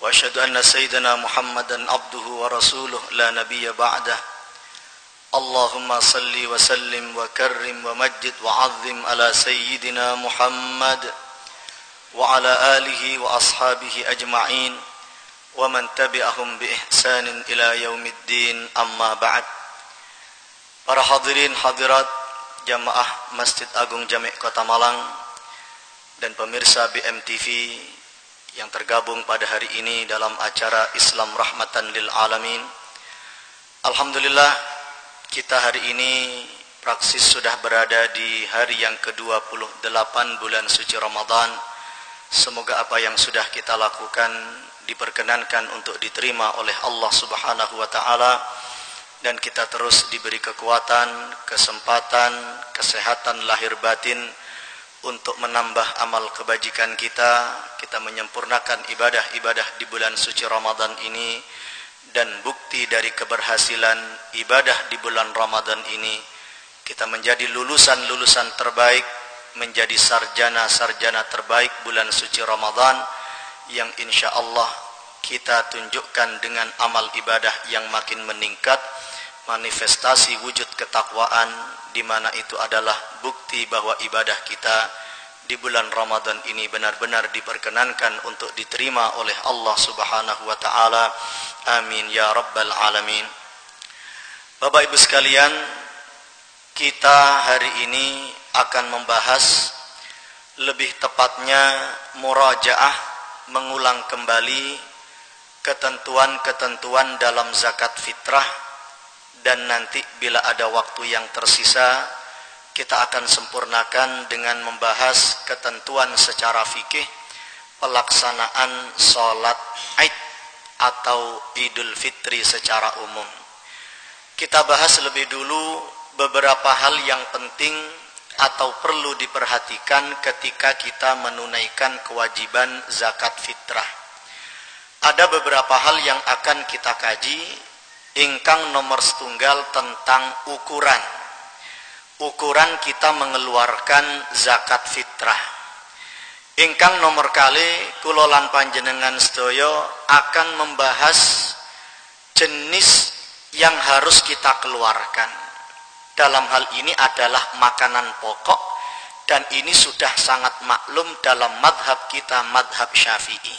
وأشهد أن سيدنا محمدا عبده ورسوله لا نبي بعده. اللهم صل وسلم وكرم ومجد وعظم على سيدنا محمد وعلى آله وأصحابه أجمعين ومن تبعهم بإحسان إلى يوم الدين. أما بعد Para hadirin hadirat jamaah Masjid Agung Jami' Kota Malang dan pemirsa BMTV yang tergabung pada hari ini dalam acara Islam Rahmatan lil Alamin. Alhamdulillah kita hari ini praksis sudah berada di hari yang ke-28 bulan suci Ramadan. Semoga apa yang sudah kita lakukan diperkenankan untuk diterima oleh Allah Subhanahu wa taala dan kita terus diberi kekuatan, kesempatan, kesehatan lahir batin untuk menambah amal kebajikan kita, kita menyempurnakan ibadah-ibadah di bulan suci Ramadan ini dan bukti dari keberhasilan ibadah di bulan Ramadan ini kita menjadi lulusan-lulusan terbaik, menjadi sarjana-sarjana terbaik bulan suci Ramadan yang insya Allah kita tunjukkan dengan amal ibadah yang makin meningkat manifestasi wujud ketakwaan di mana itu adalah bukti bahwa ibadah kita di bulan Ramadan ini benar-benar diperkenankan untuk diterima oleh Allah Subhanahu wa taala. Amin ya rabbal alamin. Bapak Ibu sekalian, kita hari ini akan membahas lebih tepatnya murajaah mengulang kembali ketentuan-ketentuan dalam zakat fitrah dan nanti bila ada waktu yang tersisa kita akan sempurnakan dengan membahas ketentuan secara fikih pelaksanaan sholat Aid atau Idul Fitri secara umum. Kita bahas lebih dulu beberapa hal yang penting atau perlu diperhatikan ketika kita menunaikan kewajiban zakat fitrah. Ada beberapa hal yang akan kita kaji ingkang nomor setunggal tentang ukuran. Ukuran kita mengeluarkan zakat fitrah. Ingkang nomor kali kulolan panjenengan sedoyo akan membahas jenis yang harus kita keluarkan. Dalam hal ini adalah makanan pokok dan ini sudah sangat maklum dalam madhab kita madhab syafi'i.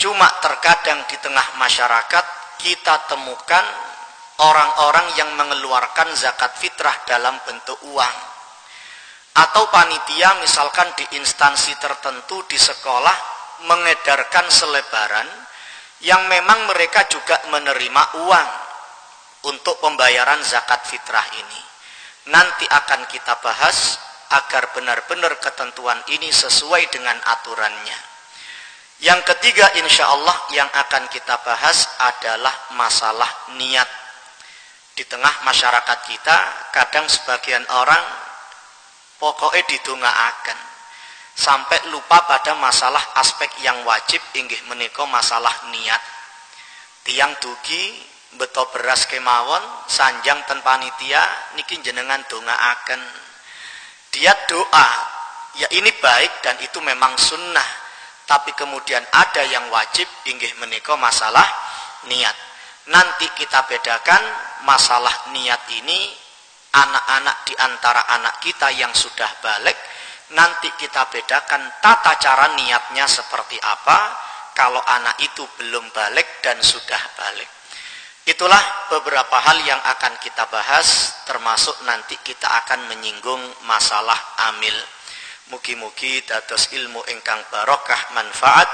Cuma terkadang di tengah masyarakat kita temukan orang-orang yang mengeluarkan zakat fitrah dalam bentuk uang. Atau panitia misalkan di instansi tertentu di sekolah mengedarkan selebaran yang memang mereka juga menerima uang untuk pembayaran zakat fitrah ini. Nanti akan kita bahas agar benar-benar ketentuan ini sesuai dengan aturannya yang ketiga insya Allah yang akan kita bahas adalah masalah niat. Di tengah masyarakat kita kadang sebagian orang pokoknya didongaaken sampai lupa pada masalah aspek yang wajib inggih menika masalah niat. Tiang dugi beto beras kemawon sanjang ten panitia niki jenengan dongaaken dia doa ya ini baik dan itu memang sunnah tapi kemudian ada yang wajib inggih menika masalah niat. Nanti kita bedakan masalah niat ini anak-anak di antara anak kita yang sudah balik nanti kita bedakan tata cara niatnya seperti apa kalau anak itu belum balik dan sudah balik. Itulah beberapa hal yang akan kita bahas termasuk nanti kita akan menyinggung masalah amil mugi-mugi dados ilmu ingkang barokah manfaat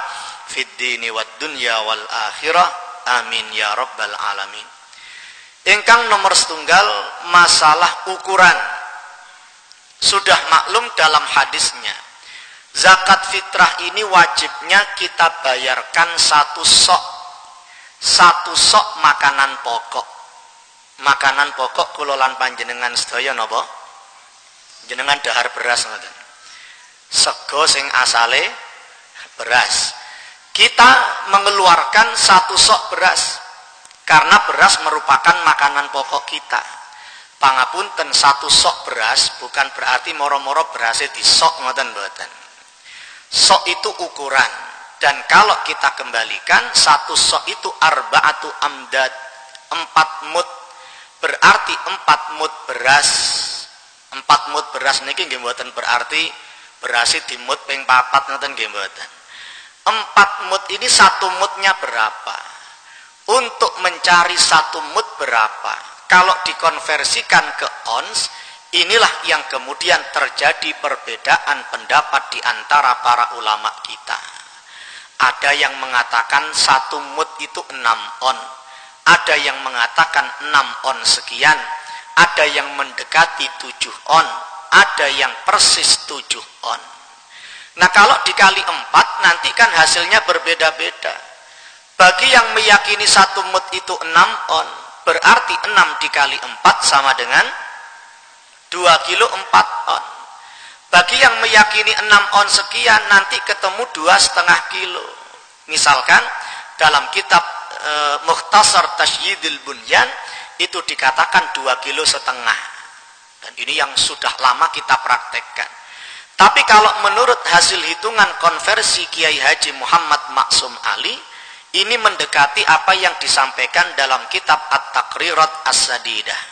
fid dini wad dunya wal akhirah Amin ya rabbal alamin. Ingkang nomor setunggal masalah ukuran. Sudah maklum dalam hadisnya. Zakat fitrah ini wajibnya kita bayarkan satu sok. Satu sok makanan pokok. makanan pokok kula lan panjenengan sedaya napa jenengan dahar beras ngoten sego sing asale beras. Kita mengeluarkan satu sok beras karena beras merupakan makanan pokok kita. Pangapunten satu sok beras bukan berarti moro-moro berasnya di sok ngoten mboten. Sok itu ukuran. Dan kalau kita kembalikan satu sok itu arbaatu amdad empat mut. Berarti empat mut beras. Empat mut beras niki nggih mboten berarti berasi di mut ping papat ngoten nggih empat mut ini satu mutnya berapa? Untuk mencari satu mut berapa? Kalau dikonversikan ke ons inilah yang kemudian terjadi perbedaan pendapat di antara para ulama kita. Ada yang mengatakan satu mut itu enam on. Ada yang mengatakan enam on sekian. Ada yang mendekati tujuh on ada yang persis tujuh on nah kalau dikali empat nanti kan hasilnya berbeda-beda bagi yang meyakini satu mut itu 6 on, berarti 6 dikali 4 sama dengan 2 kilo 4 on. Bagi yang meyakini 6 on sekian, nanti ketemu dua setengah kilo. Misalkan dalam kitab e, Mukhtasar Tasyyidil Bunyan, itu dikatakan 2 kilo setengah. Dan ini yang sudah lama kita praktekkan. Tapi kalau menurut hasil hitungan konversi Kiai Haji Muhammad Maksum Ali, ini mendekati apa yang disampaikan dalam kitab At-Takrirat As-Sadidah.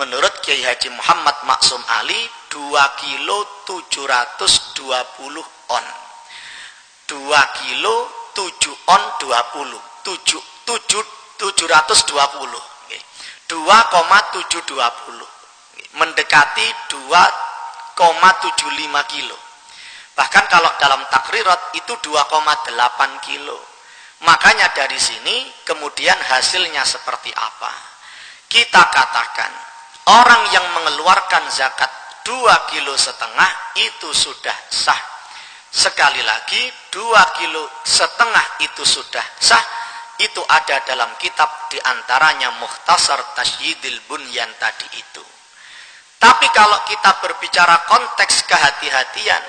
Menurut Kiai Haji Muhammad Maksum Ali, 2 kilo 720 on. 2 kilo 7 on 20. 7, 7, 720. 2,720. Mendekati 2,75 kilo. Bahkan kalau dalam takrirat itu 2,8 kilo. Makanya dari sini kemudian hasilnya seperti apa? Kita katakan orang yang mengeluarkan zakat dua kilo setengah itu sudah sah. Sekali lagi dua kilo setengah itu sudah sah. Itu ada dalam kitab di antaranya Muhtasar Tasydil Bunyan tadi itu. Tapi kalau kita berbicara konteks kehati-hatian,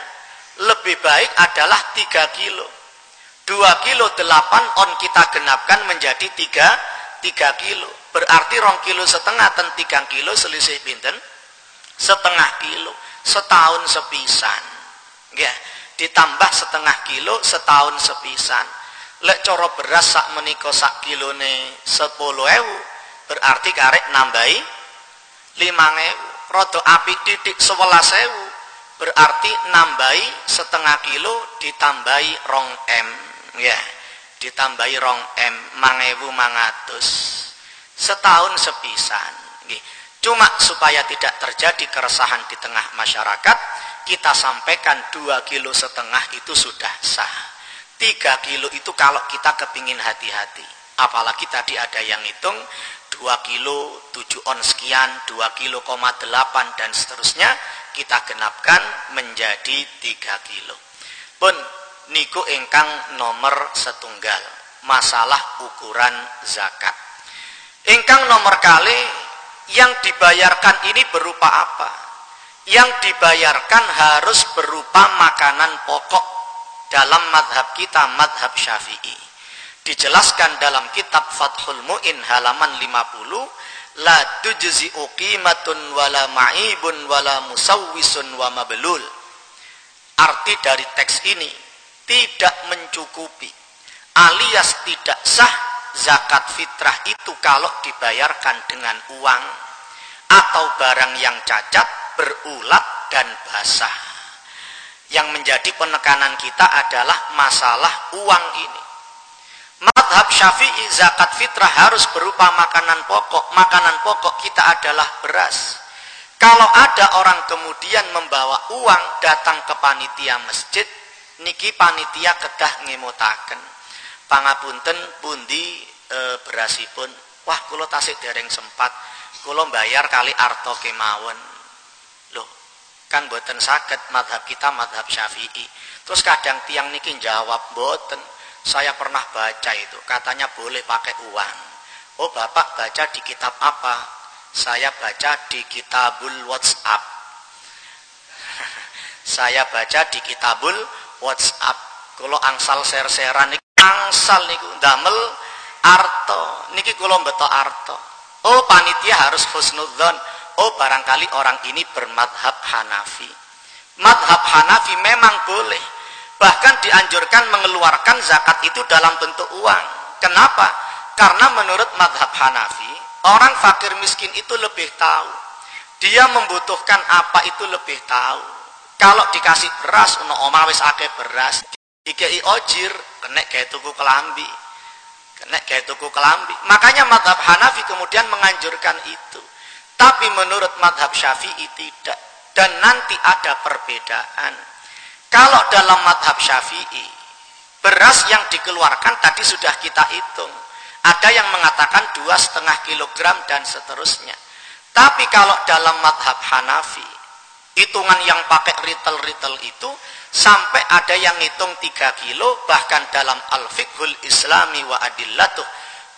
lebih baik adalah tiga kilo. 2 kilo 8 on kita genapkan menjadi 3 3 kilo. Berarti rong kilo setengah dan 3 kilo selisih pinten? Setengah kilo. Setahun sepisan. Ya ditambah setengah kilo setahun sepisan. Lek coro beras sak meniko sak kilone 10 ewu berarti karek nambahi 5 ewu rodo api titik 11 ewu. Berarti nambahi setengah kilo ditambahi rong M ya ditambahi rong M mangewu mangatus. Setahun sepisan. Cuma supaya tidak terjadi keresahan di tengah masyarakat kita sampaikan dua kilo setengah itu sudah sah. Tiga kilo itu kalau kita kepingin hati-hati. Apalagi tadi ada yang hitung dua kilo tujuh on sekian dua kilo koma delapan dan seterusnya kita genapkan menjadi tiga kilo. Pun niku ingkang nomor setunggal masalah ukuran zakat. Ingkang nomor kali yang dibayarkan ini berupa apa? Yang dibayarkan harus berupa makanan pokok dalam madhab kita madhab syafi'i dijelaskan dalam kitab Fathul Mu'in halaman 50 la tujzi uqimatun wala ma'ibun wala musawwisun wa mabelul. Arti dari teks ini tidak mencukupi alias tidak sah zakat fitrah itu kalau dibayarkan dengan uang atau barang yang cacat berulat dan basah. Yang menjadi penekanan kita adalah masalah uang ini madhab syafi'i zakat fitrah harus berupa makanan pokok. Makanan pokok kita adalah beras. Kalau ada orang kemudian membawa uang datang ke panitia masjid niki panitia kedah ngemutaken pangapunten pundi e, berasipun? Wah kula tasik dereng sempat. Kula bayar kali arto kemawon. Loh kan boten sakit madhab kita madhab syafi'i. Terus kadang tiang niki jawab boten saya pernah baca itu katanya boleh pakai uang Oh Bapak baca di kitab apa? Saya baca di kitabul WhatsApp. saya baca di kitabul WhatsApp. Kalau angsal ser-seran ini angsal niku damel arto. Niki kalau beto arto. Oh panitia harus husnudzon. Oh barangkali orang ini bermadhab Hanafi. Madhab Hanafi memang boleh. Bahkan dianjurkan mengeluarkan zakat itu dalam bentuk uang. Kenapa? Karena menurut madhab Hanafi, orang fakir miskin itu lebih tahu. Dia membutuhkan apa itu lebih tahu. Kalau dikasih beras, ono omah wis akeh beras, dikei ojir, kena kayak tuku kelambi. Kena kayak tuku kelambi. Makanya madhab Hanafi kemudian menganjurkan itu. Tapi menurut madhab Syafi'i tidak. Dan nanti ada perbedaan. Kalau dalam madhab Syafi'i, beras yang dikeluarkan tadi sudah kita hitung ada yang mengatakan dua setengah kilogram dan seterusnya. Tapi kalau dalam madhab Hanafi, hitungan yang pakai ritel-ritel itu sampai ada yang ngitung tiga kilo, bahkan dalam Al-Fiqhul Islami wa Adillatuh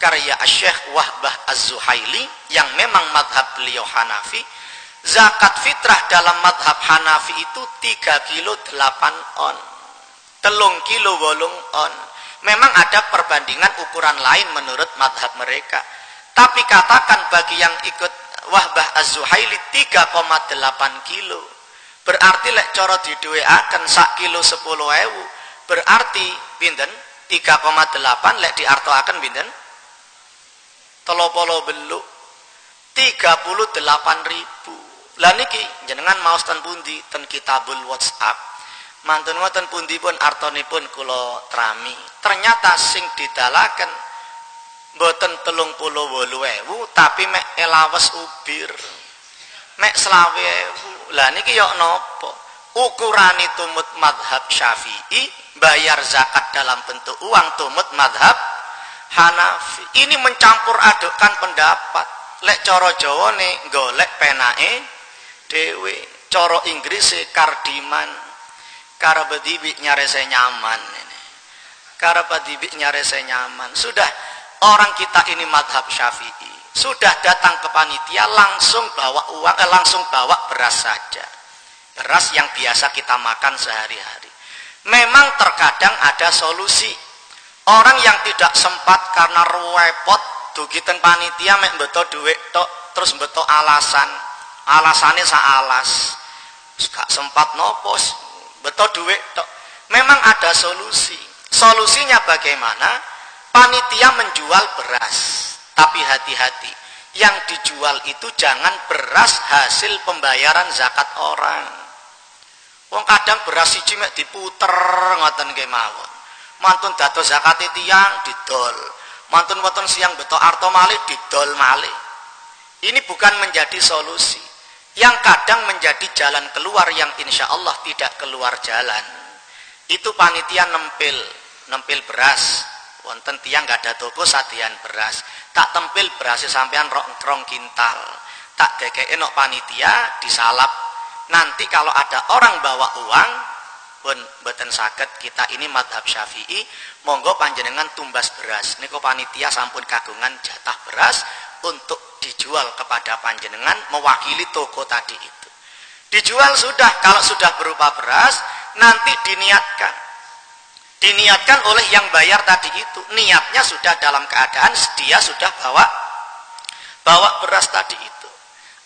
karya Syekh Wahbah Az-Zuhaili yang memang madhab beliau Hanafi, zakat fitrah dalam madhab Hanafi itu tiga kilo delapan on, telung kilo wolung on, Memang ada perbandingan ukuran lain menurut madhab mereka. Tapi katakan bagi yang ikut Wahbah Az-Zuhaili 3,8 kilo. Berarti lek coro akan sak kilo 10 ewu. Berarti binten 3,8 lek akan binten telopolo beluk 38 ribu. Lah niki jenengan mau ten pundi? Ten kitabul WhatsApp. Mantun ngoten pundipun artonipun kula trami. Ternyata sing didalaken mboten telung puluh wolu ewu tapi mek elawes ubir. Mek selawe ewu. Lah niki yok nopo? Ukurani tumut madhab syafi'i bayar zakat dalam bentuk uang tumut madhab Hanafi. Ini mencampur adukkan pendapat. Lek coro Jawa nih golek penae dewe coro Inggris kardiman karena bedibik nyare saya nyaman ini. Karena bedibik nyare saya nyaman. Sudah orang kita ini madhab syafi'i. Sudah datang ke panitia langsung bawa uang, eh, langsung bawa beras saja. Beras yang biasa kita makan sehari-hari. Memang terkadang ada solusi. Orang yang tidak sempat karena repot dugitan panitia mek beto duit tok terus beto alasan. Alasannya sa alas. Gak sempat nopos, betul duit tok. Memang ada solusi. Solusinya bagaimana? Panitia menjual beras. Tapi hati-hati. Yang dijual itu jangan beras hasil pembayaran zakat orang. Wong kadang beras siji mek diputer ngoten nggih mawon. Mantun dados zakat tiang didol. Mantun wonten siang beto arto malih didol malih. Ini bukan menjadi solusi yang kadang menjadi jalan keluar yang insya Allah tidak keluar jalan. Itu panitia nempil nempil beras. Wonten tiang gak ada toko sadian beras. Tak tempil beras sampean rong, rong kintal. Tak deke enok panitia disalap. Nanti kalau ada orang bawa uang pun beten sakit kita ini madhab syafi'i monggo panjenengan tumbas beras. Niko panitia sampun kagungan jatah beras untuk dijual kepada panjenengan mewakili toko tadi itu. Dijual sudah, kalau sudah berupa beras, nanti diniatkan. Diniatkan oleh yang bayar tadi itu. Niatnya sudah dalam keadaan dia sudah bawa bawa beras tadi itu.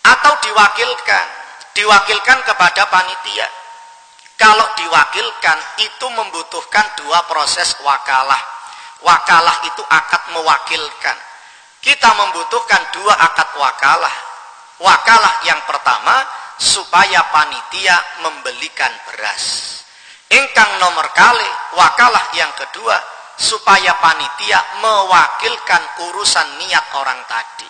Atau diwakilkan, diwakilkan kepada panitia. Kalau diwakilkan itu membutuhkan dua proses wakalah. Wakalah itu akad mewakilkan kita membutuhkan dua akad wakalah. Wakalah yang pertama supaya panitia membelikan beras. Ingkang nomor kali wakalah yang kedua supaya panitia mewakilkan urusan niat orang tadi.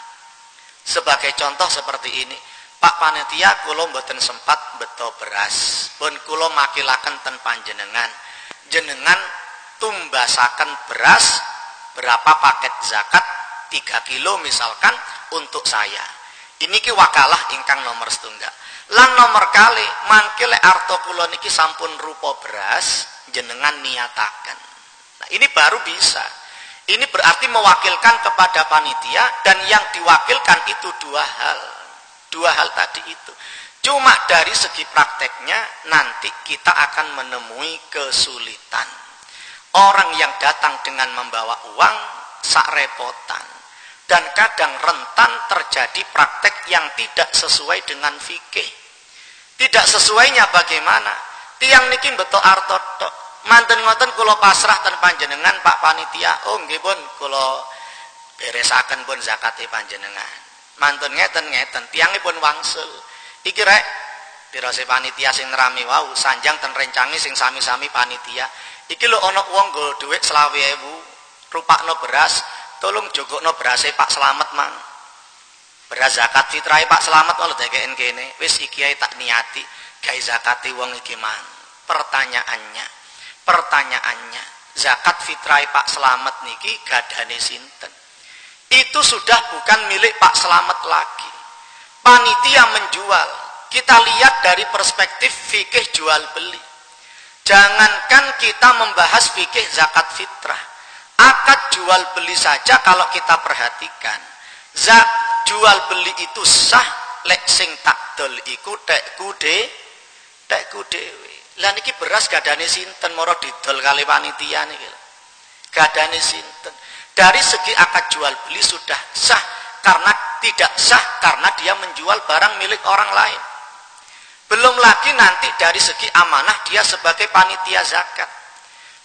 Sebagai contoh seperti ini, Pak panitia kulo mboten sempat beto beras, pun kulo makilaken ten panjenengan. Jenengan tumbasaken beras berapa paket zakat 3 kilo misalkan untuk saya ini wakalah ingkang nomor setunggal lan nomor kali mangkile arto kulon niki sampun rupa beras jenengan niatakan nah ini baru bisa Ini berarti mewakilkan kepada panitia dan yang diwakilkan itu dua hal. Dua hal tadi itu. Cuma dari segi prakteknya nanti kita akan menemui kesulitan. Orang yang datang dengan membawa uang sak repotan. Dan kadang rentan terjadi praktek yang tidak sesuai dengan fikih. Tidak sesuainya bagaimana? Tiang niki betul arto manten ngoten kula pasrah ten panjenengan Pak panitia. Oh nggih pun kula beresaken pun zakate panjenengan. Mantun ngeten ngeten tiangipun wangsul. Iki rek dirose panitia sing nerami wau? Sanjang ten rencangi sing sami-sami panitia. Iki lho ana wong nggo dhuwit 20.000 rupakno beras tolong jogokno berase Pak Slamet mang. Beras zakat fitrahe Pak Slamet lho dekeken kene. Wis iki tak niati gawe zakate wong iki mang. Pertanyaannya pertanyaannya zakat fitrah Pak Selamat niki gadane sinten? Itu sudah bukan milik Pak Selamat lagi. Panitia menjual. Kita lihat dari perspektif fikih jual beli jangankan kita membahas fikih zakat fitrah akad jual beli saja kalau kita perhatikan zak jual beli itu sah lek sing takdol iku tekku de tekku dewe lah niki beras gadane sinten moro didol kali panitia niki. Gadane sinten. Dari segi akad jual beli sudah sah karena tidak sah karena dia menjual barang milik orang lain. Belum lagi nanti dari segi amanah dia sebagai panitia zakat.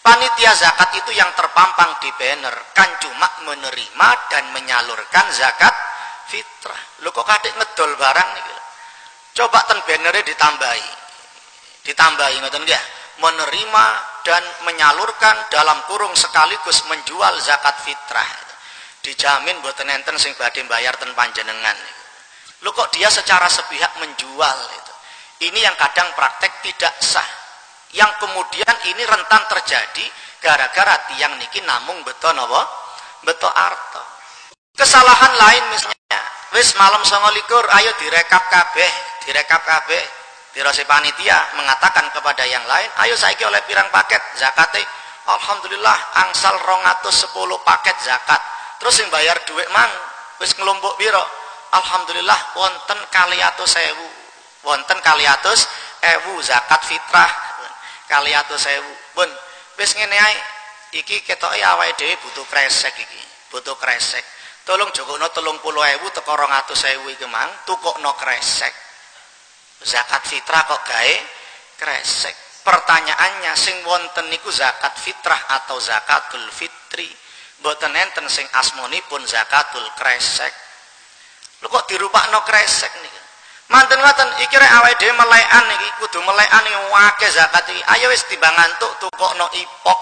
Panitia zakat itu yang terpampang di banner. Kan cuma menerima dan menyalurkan zakat fitrah. Lu kok kadek ngedol barang nih? Coba ten bannernya ditambahi. Ditambahi ngoten nggih menerima dan menyalurkan dalam kurung sekaligus menjual zakat fitrah. Dijamin buat enten sing badhe bayar ten panjenengan. Lu kok dia secara sepihak menjual itu ini yang kadang praktek tidak sah yang kemudian ini rentan terjadi gara-gara tiang niki namung beton apa beto arto kesalahan lain misalnya wis malam songolikur ayo direkap kabeh direkap kabeh Dirasi panitia mengatakan kepada yang lain, ayo saiki oleh pirang paket zakat Alhamdulillah angsal rongatus sepuluh paket zakat. Terus yang bayar duit mang, wis ngelompok biro. Alhamdulillah wonten kaliatus sewu. Wonten kaliatus ewu zakat fitrah. Kaliatus sewu. Bun, wis ngene ae. Iki ketoke awake dhewe butuh kresek iki. Butuh kresek. Tolong jogokno 30.000 teko 200.000 iki mang, tukokno kresek zakat fitrah kok gawe kresek pertanyaannya sing wonten niku zakat fitrah atau zakatul fitri mboten enten sing asmonipun zakatul kresek lho kok dirupakno kresek niki manten ngoten iki rek awake dhewe melekan iki kudu melekan iki wake zakat iki. Ayo wis timbang ngantuk tukokno ipok.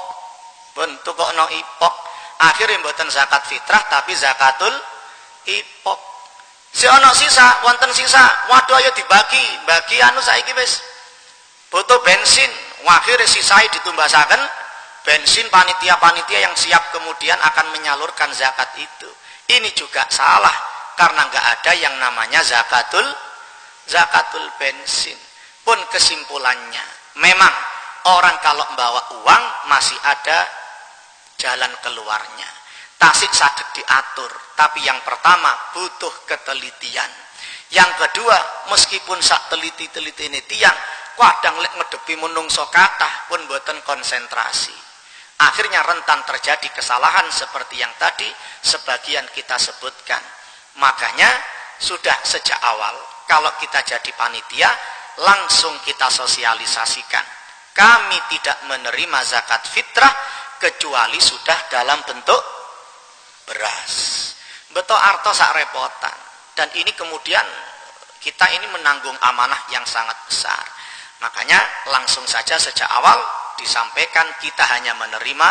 Pun tukokno ipok. Akhirnya mboten zakat fitrah tapi zakatul ipok. Si ono sisa, wonten sisa, waduh ayo dibagi, bagi anu saiki wis. Butuh bensin, akhirnya sisai ditumbasaken bensin panitia-panitia yang siap kemudian akan menyalurkan zakat itu. Ini juga salah karena nggak ada yang namanya zakatul zakatul bensin. Pun kesimpulannya, memang orang kalau membawa uang masih ada jalan keluarnya. Tasik sadek diatur tapi yang pertama butuh ketelitian. Yang kedua meskipun sak teliti-teliti ini tiang kadang lek ngedepi menungso pun buatan konsentrasi. Akhirnya rentan terjadi kesalahan seperti yang tadi sebagian kita sebutkan. Makanya sudah sejak awal kalau kita jadi panitia langsung kita sosialisasikan kami tidak menerima zakat fitrah kecuali sudah dalam bentuk beras. Beto arto sak repotan. Dan ini kemudian kita ini menanggung amanah yang sangat besar. Makanya langsung saja sejak awal disampaikan kita hanya menerima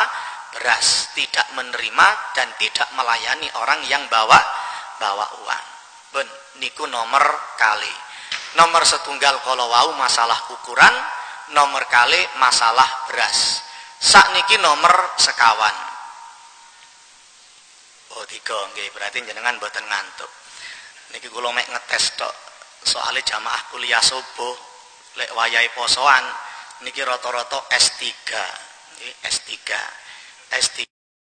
beras, tidak menerima dan tidak melayani orang yang bawa bawa uang. Ben, niku nomor kali. Nomor setunggal kalau wau masalah ukuran, nomor kali masalah beras. Sak niki nomor sekawan Oh tiga nggih berarti jenengan mboten ngantuk. Niki kula mek ngetes tok. Soale jamaah kuliah subuh lek wayahe posoan niki rata-rata S3. Nggih S3. S3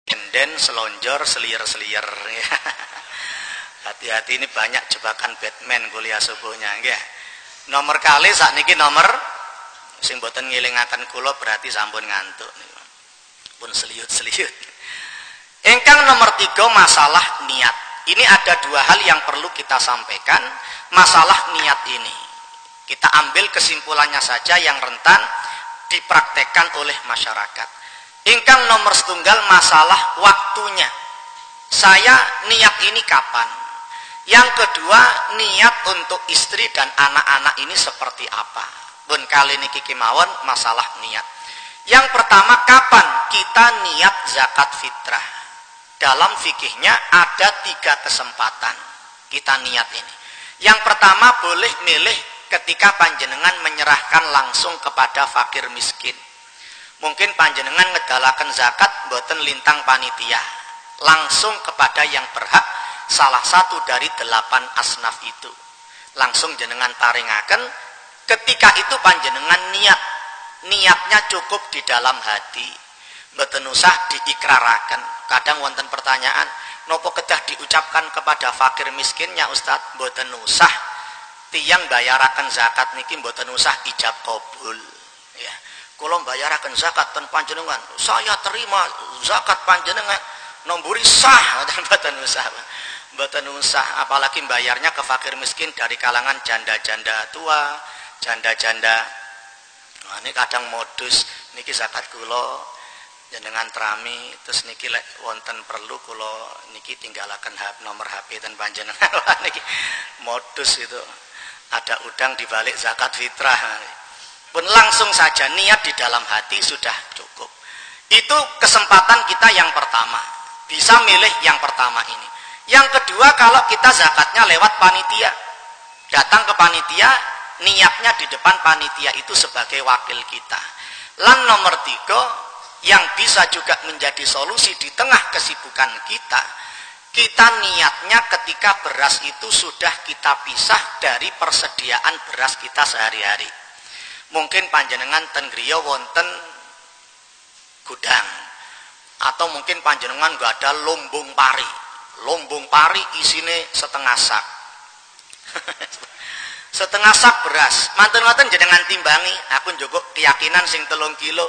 senden, selonjor, selier-selier. Hati-hati ini banyak jebakan Batman kuliah subuhnya, nggih. Nomor kali saat niki nomor sing boten ngilingaken kula berarti sampun ngantuk. Pun seliut-seliut. Engkang nomor tiga masalah niat. Ini ada dua hal yang perlu kita sampaikan masalah niat ini. Kita ambil kesimpulannya saja yang rentan dipraktekkan oleh masyarakat. Ingkang nomor setunggal masalah waktunya. Saya niat ini kapan? Yang kedua, niat untuk istri dan anak-anak ini seperti apa? Bun kali ini kiki mawon masalah niat. Yang pertama, kapan kita niat zakat fitrah? Dalam fikihnya ada tiga kesempatan kita niat ini. Yang pertama boleh milih ketika panjenengan menyerahkan langsung kepada fakir miskin. Mungkin panjenengan ngedalakan zakat boten lintang panitia. Langsung kepada yang berhak salah satu dari delapan asnaf itu. Langsung jenengan taringaken ketika itu panjenengan niat. Niatnya cukup di dalam hati. Boten usah. Kadang wonten pertanyaan, nopo kedah diucapkan kepada fakir miskinnya Ustadz boten usah tiang bayarakan zakat niki mboten usah ijab kabul ya kula bayaraken zakat ten panjenengan saya terima zakat panjenengan nomburi sah mboten usah mboten usah apalagi bayarnya ke fakir miskin dari kalangan janda-janda tua janda-janda nah, ini kadang modus niki zakat kula jenengan trami terus niki lek wonten perlu kula niki tinggalaken nomor HP dan panjenengan. Niki modus itu. Ada udang di balik zakat fitrah. Pun langsung saja niat di dalam hati sudah cukup. Itu kesempatan kita yang pertama. Bisa milih yang pertama ini yang kedua kalau kita zakatnya lewat panitia datang ke panitia niatnya di depan panitia itu sebagai wakil kita lan nomor tiga yang bisa juga menjadi solusi di tengah kesibukan kita kita niatnya ketika beras itu sudah kita pisah dari persediaan beras kita sehari-hari. Mungkin panjenengan ten griya wonten gudang atau mungkin panjenengan gak ada lombong pari. Lombong pari isine setengah sak. setengah sak beras. Manten-manten jenengan timbangi, aku njogok keyakinan sing telung kilo,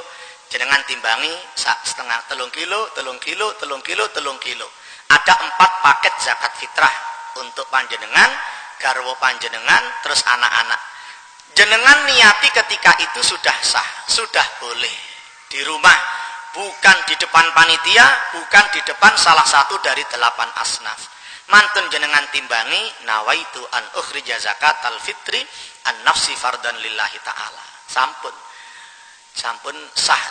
jenengan timbangi sak setengah. Telung kilo, telung kilo, telung kilo, telung kilo. Ada empat paket zakat fitrah untuk panjenengan garwo panjenengan terus anak-anak. Jenengan niati ketika itu sudah sah sudah boleh. Di rumah bukan di depan panitia bukan di depan salah satu dari delapan asnaf. Mantun jenengan timbangi nawaitu an ukhrija zakat al fitri an nafsi fardan lillahi ta'ala. Sampun. Sampun sah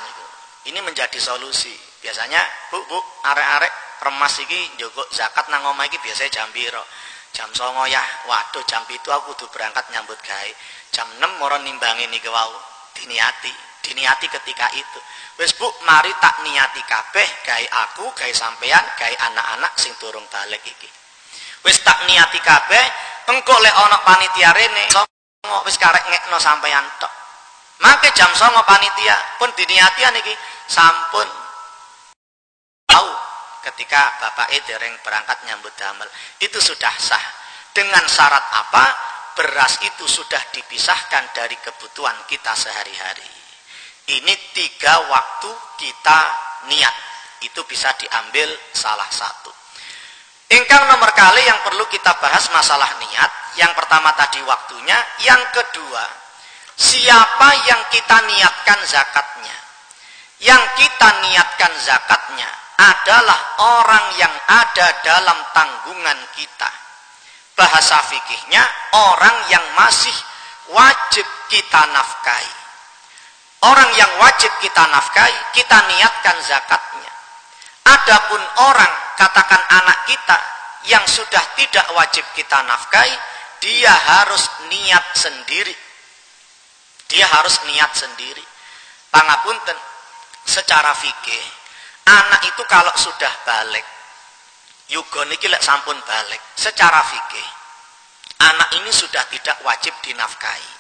ini menjadi solusi. Biasanya bu bu arek-arek remas iki njogok zakat nang omah biasanya jam piro? Jam songo ya waduh jam itu aku kudu berangkat nyambut gawe. Jam 6 moro nimbangi niki wau. Diniati diniati ketika itu. Wis bu mari tak niati kabeh gawe aku gawe sampean gawe anak-anak sing turung balik iki. Wis tak niati kabeh engko lek ana panitia rene songo wis karek ngekno sampean tok. Maka jam songo panitia pun diniati niki sampun. Tahu ketika bapak dereng berangkat nyambut damel itu sudah sah. Dengan syarat apa? Beras itu sudah dipisahkan dari kebutuhan kita sehari-hari ini tiga waktu kita niat. Itu bisa diambil salah satu. Ingkang nomor kali yang perlu kita bahas masalah niat. Yang pertama tadi waktunya. Yang kedua siapa yang kita niatkan zakatnya? Yang kita niatkan zakatnya adalah orang yang ada dalam tanggungan kita. Bahasa fikihnya orang yang masih wajib kita nafkahi. Orang yang wajib kita nafkahi, kita niatkan zakatnya. Adapun orang, katakan anak kita yang sudah tidak wajib kita nafkahi, dia harus niat sendiri. Dia harus niat sendiri. Pangapunten secara fikih anak itu kalau sudah balik yugo niki lek sampun balik secara fikih anak ini sudah tidak wajib dinafkahi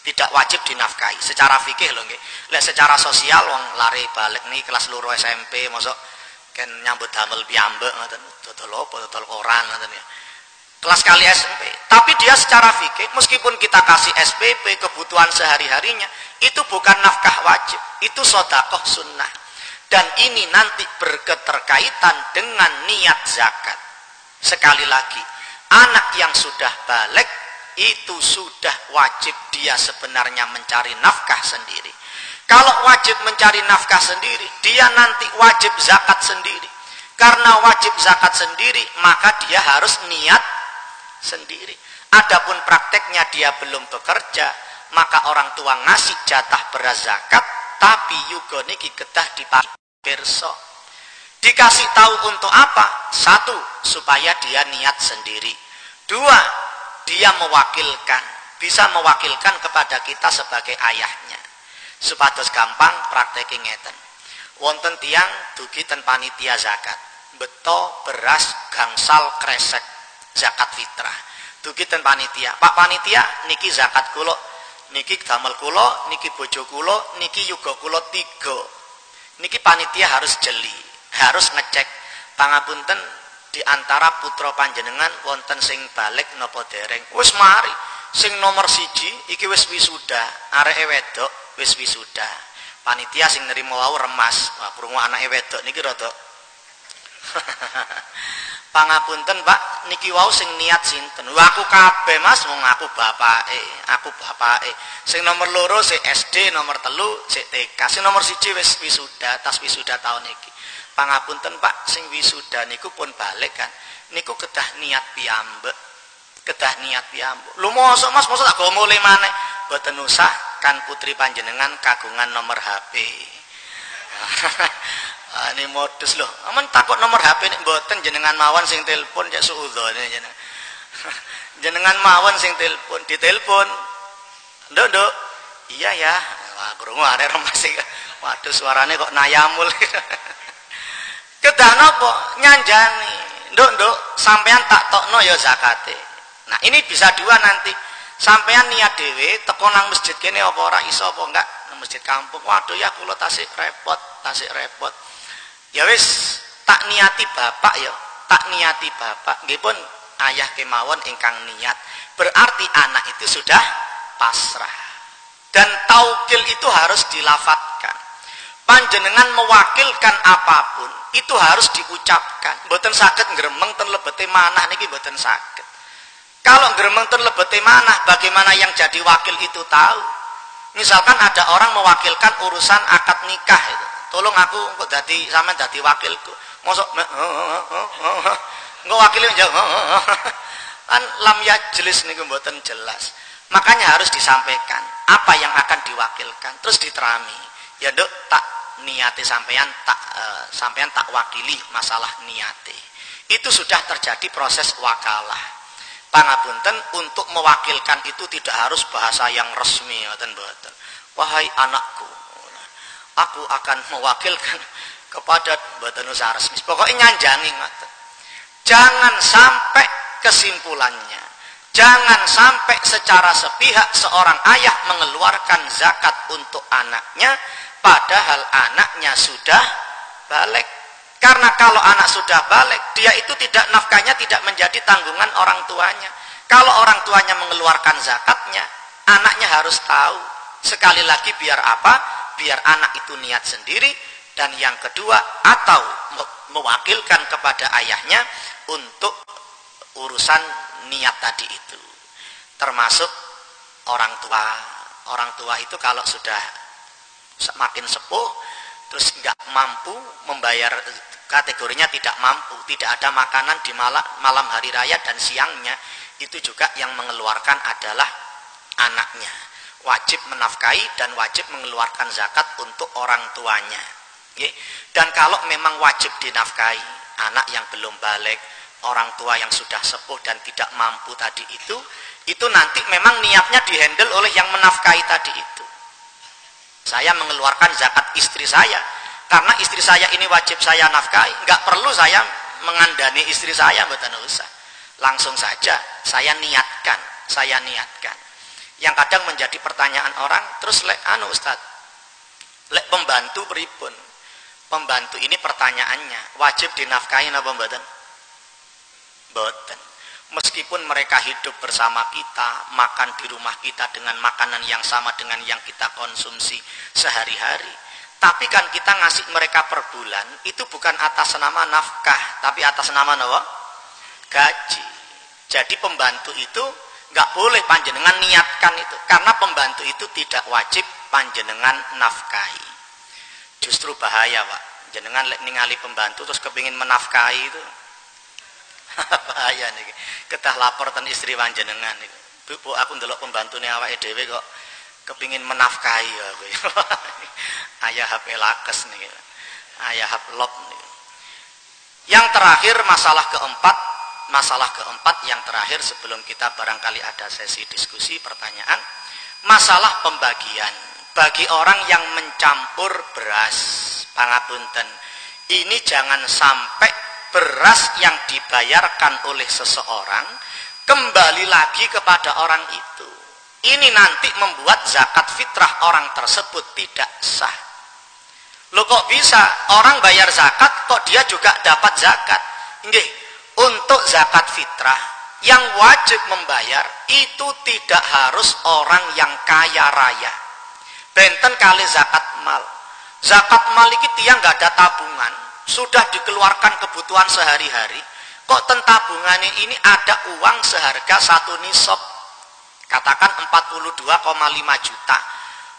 tidak wajib dinafkahi. Secara fikih loh nggih. Lek secara sosial wong lari balik nih kelas luru SMP masuk kan nyambut damel piyambak ngoten. Dodol apa? Dodol koran ngoten ya. Kelas kali SMP tapi dia secara fikih meskipun kita kasih SPP kebutuhan sehari-harinya itu bukan nafkah wajib. Itu sodakoh sunnah. Dan ini nanti berketerkaitan dengan niat zakat. Sekali lagi anak yang sudah balik itu sudah wajib dia sebenarnya mencari nafkah sendiri kalau wajib mencari nafkah sendiri dia nanti wajib zakat sendiri karena wajib zakat sendiri maka dia harus niat sendiri. Adapun prakteknya dia belum bekerja, maka orang tua ngasih jatah beras zakat, tapi yugo niki ketah dipakai. Dikasih tahu untuk apa? Satu, supaya dia niat sendiri. Dua, dia mewakilkan, bisa mewakilkan kepada kita sebagai ayahnya. Supados gampang prakteking ngeten. Wonten tiang dugi ten panitia zakat. Beto beras gangsal kresek zakat fitrah. Dugi ten panitia. Pak panitia niki zakat kulo, niki damel kulo, niki bojo kulo, niki juga kulo tiga. Niki panitia harus jeli, harus ngecek pangapunten di antara putra panjenengan wonten sing balik nopo dereng. Wis mari. Sing nomor siji iki wis wisuda, areke wedok wis wisuda. Panitia sing nerima wau remas. Wah, krungu anake wedok niki rada. Pangapunten Pak. Niki wau sing niat sinten? Wah aku kabeh Mas. Wong aku bapake aku bapake. Sing nomor loro si SD nomor telu si TK sing nomor siji wis wisuda tas wisuda tahun iki pangapunten Pak sing wisuda niku pun balik kan niku kedah niat piyambek kedah niat piyambek lu mosok Mas mosok tak go mulai maneh boten usah kan putri panjenengan kagungan nomor HP Ah, ini modus loh. Aman takut nomor HP ini mboten jenengan mawon sing telepon cek suudzone jenengan. jenengan mawon sing telepon, ditelepon. Nduk, Nduk. Iya ya. Wah, krungu arek remas Waduh suarane kok nayamul. Kedah napa? Nyanjani. Nduk, Nduk, sampean tak tokno ya zakate. Nah, ini bisa dua nanti. Sampean niat dhewe teko nang masjid kene apa ora iso apa enggak nang masjid kampung. Waduh ya kula tasik repot, tasik repot ya wis tak niati bapak ya tak niati bapak nggih pun ayah kemawon ingkang niat berarti anak itu sudah pasrah dan taukil itu harus dilafatkan panjenengan mewakilkan apa pun itu harus diucapkan. Mboten sakit ngremeng ten lebete manah niki mboten sakit kalau ngremeng ten lebete manah bagaimana yang jadi wakil itu tahu? Misalkan ada orang mewakilkan urusan akad nikah itu. Tolong aku kok dadi sampean dadi wakilku. Mosok engko wakile kan lam jelas niku mboten jelas. Makanya harus disampaikan apa yang akan diwakilkan. Terus diterami. Ya dok tak niati sampean tak e, sampean tak wakili masalah niati itu sudah terjadi proses wakalah pangapunten untuk mewakilkan itu tidak harus bahasa yang resmi ngoten mboten wahai anakku aku akan mewakilkan kepada Badan Usaha Resmi. Pokoknya nyanjani Jangan sampai kesimpulannya. Jangan sampai secara sepihak seorang ayah mengeluarkan zakat untuk anaknya padahal anaknya sudah balik. Karena kalau anak sudah balik, dia itu tidak nafkahnya tidak menjadi tanggungan orang tuanya. Kalau orang tuanya mengeluarkan zakatnya, anaknya harus tahu. Sekali lagi biar apa? biar anak itu niat sendiri dan yang kedua atau mewakilkan kepada ayahnya untuk urusan niat tadi itu termasuk orang tua orang tua itu kalau sudah semakin sepuh terus nggak mampu membayar kategorinya tidak mampu tidak ada makanan di malam, malam hari raya dan siangnya itu juga yang mengeluarkan adalah anaknya wajib menafkahi dan wajib mengeluarkan zakat untuk orang tuanya. Dan kalau memang wajib dinafkahi anak yang belum balik, orang tua yang sudah sepuh dan tidak mampu tadi itu, itu nanti memang niatnya dihandle oleh yang menafkahi tadi itu. Saya mengeluarkan zakat istri saya karena istri saya ini wajib saya nafkahi, nggak perlu saya mengandani istri saya, betul usah. Langsung saja saya niatkan, saya niatkan yang kadang menjadi pertanyaan orang terus lek anu Ustaz lek pembantu pripun Pembantu ini pertanyaannya, wajib dinafkahi apa mboten? Mboten. Meskipun mereka hidup bersama kita, makan di rumah kita dengan makanan yang sama dengan yang kita konsumsi sehari-hari. Tapi kan kita ngasih mereka per bulan, itu bukan atas nama nafkah, tapi atas nama apa? Gaji. Jadi pembantu itu nggak boleh panjenengan niatkan itu, karena pembantu itu tidak wajib panjenengan nafkahi. Justru bahaya, Pak. Jenengan ningali pembantu terus kepingin menafkahi itu. bahaya nih. Ketah lapor ten istri panjenengan nih. Bu, bu aku ndelok pembantune awake dhewe kok kepingin menafkahi aku. Ayah HP lakes nih. Ayah HP lop nih. Yang terakhir masalah keempat masalah keempat yang terakhir sebelum kita barangkali ada sesi diskusi pertanyaan masalah pembagian bagi orang yang mencampur beras pangapunten ini jangan sampai beras yang dibayarkan oleh seseorang kembali lagi kepada orang itu. Ini nanti membuat zakat fitrah orang tersebut tidak sah. Lo kok bisa? Orang bayar zakat kok dia juga dapat zakat? Nggih, untuk zakat fitrah yang wajib membayar itu tidak harus orang yang kaya raya. Benten kali zakat mal. Zakat mal ini dia nggak ada tabungan sudah dikeluarkan kebutuhan sehari-hari kok tentabungan ini ada uang seharga satu nisab? Katakan 42,5 juta.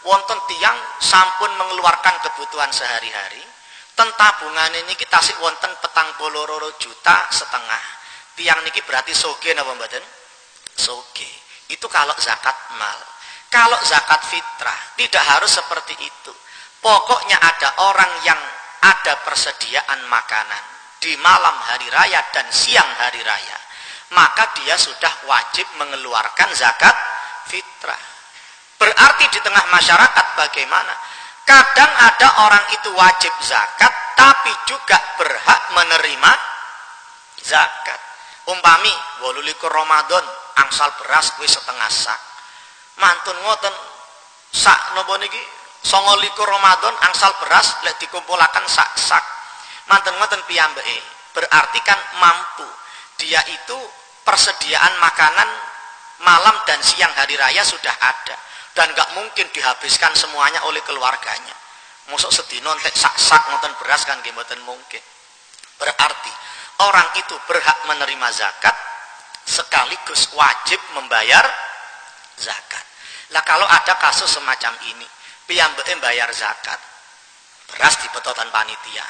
Wonten tiang sampun mengeluarkan kebutuhan sehari-hari tentabungan ini kita sih wonten petang bolororo juta setengah. Tiang niki berarti soge napa mboten? Soge. Itu kalau zakat mal. Kalau zakat fitrah tidak harus seperti itu. Pokoknya ada orang yang ada persediaan makanan di malam hari raya dan siang hari raya, maka dia sudah wajib mengeluarkan zakat fitrah. Berarti di tengah masyarakat bagaimana? Kadang ada orang itu wajib zakat tapi juga berhak menerima zakat. Umpami walulikur Ramadan angsal beras kue setengah sak mantun ngoten sak nopo niki songo likur Ramadan angsal beras lek dikumpulakan sak sak manten ngoten piyambake berarti kan mampu. Dia itu persediaan makanan malam dan siang hari raya sudah ada dan nggak mungkin dihabiskan semuanya oleh keluarganya. Musuk sedino tek sak sak ngoten beras kan gimana mungkin. Berarti orang itu berhak menerima zakat sekaligus wajib membayar zakat. Lah kalau ada kasus semacam ini, piyambake bayar zakat. Beras di petotan panitia.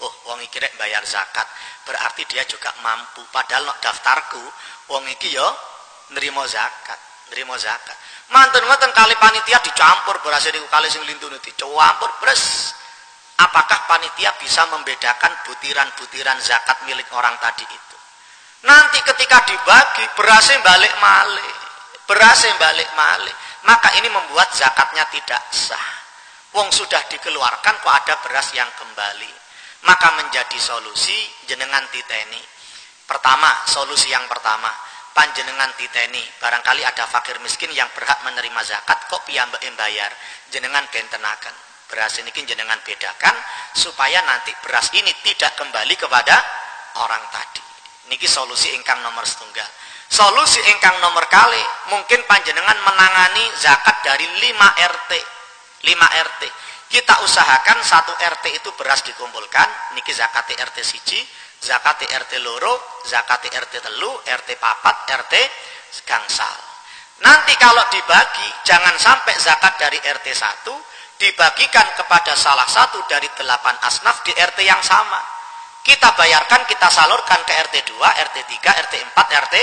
Oh, wong iki rek bayar zakat, berarti dia juga mampu. Padahal nok daftarku, wong iki yo nerima zakat, nerima zakat. Manten ngoten kali panitia dicampur beras niku kali sing lintune dicampur beras. Apakah panitia bisa membedakan butiran-butiran zakat milik orang tadi itu? Nanti ketika dibagi berasnya balik malik beras yang balik malik maka ini membuat zakatnya tidak sah. Wong sudah dikeluarkan kok ada beras yang kembali? Maka menjadi solusi jenengan titeni. Pertama solusi yang pertama. Panjenengan titeni. Barangkali ada fakir miskin yang berhak menerima zakat kok piyambak bayar jenengan bentenakan beras ini jenengan bedakan supaya nanti beras ini tidak kembali kepada orang tadi. Niki solusi ingkang nomor setunggal solusi ingkang nomor kali mungkin panjenengan menangani zakat dari 5 RT 5 RT kita usahakan satu RT itu beras dikumpulkan niki zakat RT siji zakat RT loro zakat RT telu RT papat RT gangsal nanti kalau dibagi jangan sampai zakat dari RT 1 dibagikan kepada salah satu dari delapan asnaf di RT yang sama kita bayarkan kita salurkan ke RT 2 RT 3 RT 4 RT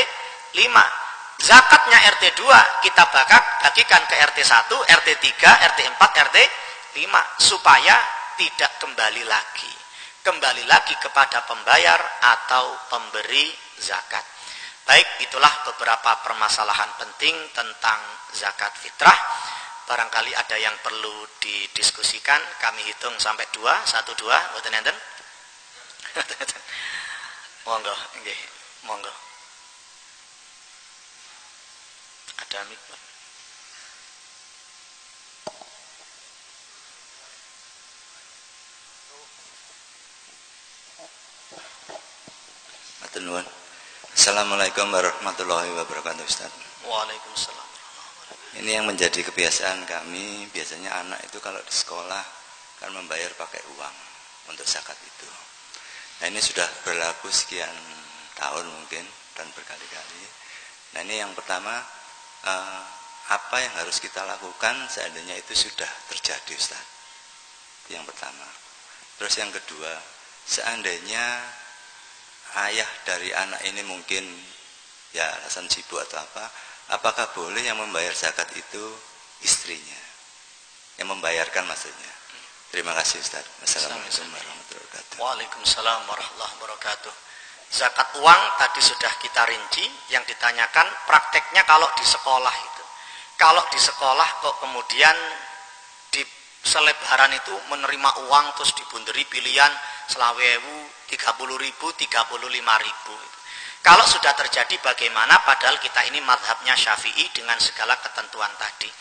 5 zakatnya RT 2 kita bakar bagikan ke RT 1 RT 3 RT 4 RT 5 supaya tidak kembali lagi. Kembali lagi kepada pembayar atau pemberi zakat. Baik itulah beberapa permasalahan penting tentang zakat fitrah. Barangkali ada yang perlu didiskusikan kami hitung sampai dua satu dua buatan enten? Monggo nggih monggo ada Assalamualaikum warahmatullahi wabarakatuh Ustaz. Waalaikumsalam. Ini yang menjadi kebiasaan kami. Biasanya anak itu kalau di sekolah Kan membayar pakai uang Untuk zakat itu. Nah ini sudah berlaku sekian tahun mungkin Dan berkali-kali. Nah ini yang pertama eh, apa yang harus kita lakukan seandainya itu sudah terjadi Ustaz. Itu yang pertama. Terus yang kedua, seandainya ayah dari anak ini mungkin ya alasan sibuk atau apa, apakah boleh yang membayar zakat itu istrinya? Yang membayarkan maksudnya. Terima kasih Ustaz. Wassalamualaikum warahmatullahi wabarakatuh. Waalaikumsalam warahmatullahi wabarakatuh. Zakat uang tadi sudah kita rinci, yang ditanyakan prakteknya kalau di sekolah itu. Kalau di sekolah kok kemudian di selebaran itu menerima uang terus dibunderi pilihan selawewu, tiga puluh ribu, tiga puluh lima ribu. Kalau sudah terjadi bagaimana padahal kita ini madhabnya syafi'i dengan segala ketentuan tadi.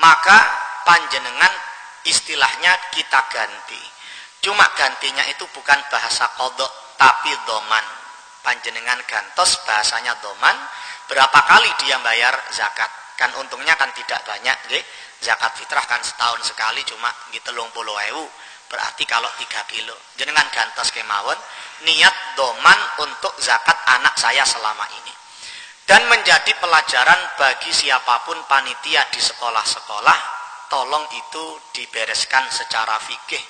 Maka panjenengan istilahnya kita ganti. Cuma gantinya itu bukan bahasa kodok tapi doman. Panjenengan gantos bahasanya doman. Berapa kali dia bayar zakat? Kan untungnya kan tidak banyak. Gitu. Zakat fitrah kan setahun sekali cuma gitu puluh ewu. Berarti kalau tiga kilo. Jenengan gantos kemauan niat doman untuk zakat anak saya selama ini. Dan menjadi pelajaran bagi siapa pun panitia di sekolah-sekolah, tolong itu dibereskan secara fikih.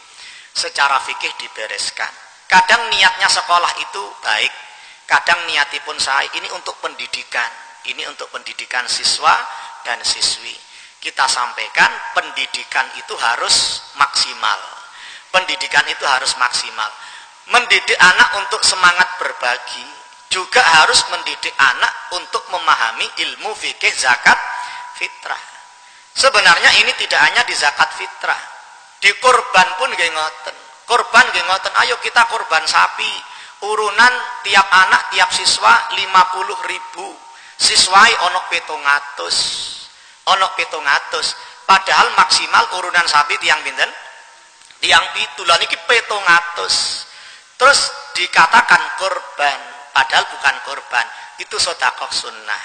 Secara fikih dibereskan. Kadang niatnya sekolah itu baik, kadang niatipun saya ini untuk pendidikan. Ini untuk pendidikan siswa dan siswi. Kita sampaikan pendidikan itu harus maksimal. Pendidikan itu harus maksimal mendidik anak untuk semangat berbagi juga harus mendidik anak untuk memahami ilmu fikih zakat fitrah sebenarnya ini tidak hanya di zakat fitrah di korban pun gak ngoten korban gak ngoten ayo kita korban sapi urunan tiap anak tiap siswa 50 ribu. Siswai onok petongatus onok petongatus padahal maksimal urunan sapi tiang binten tiang pitulan ini petongatus Terus dikatakan korban, padahal bukan korban. Itu sodakoh sunnah.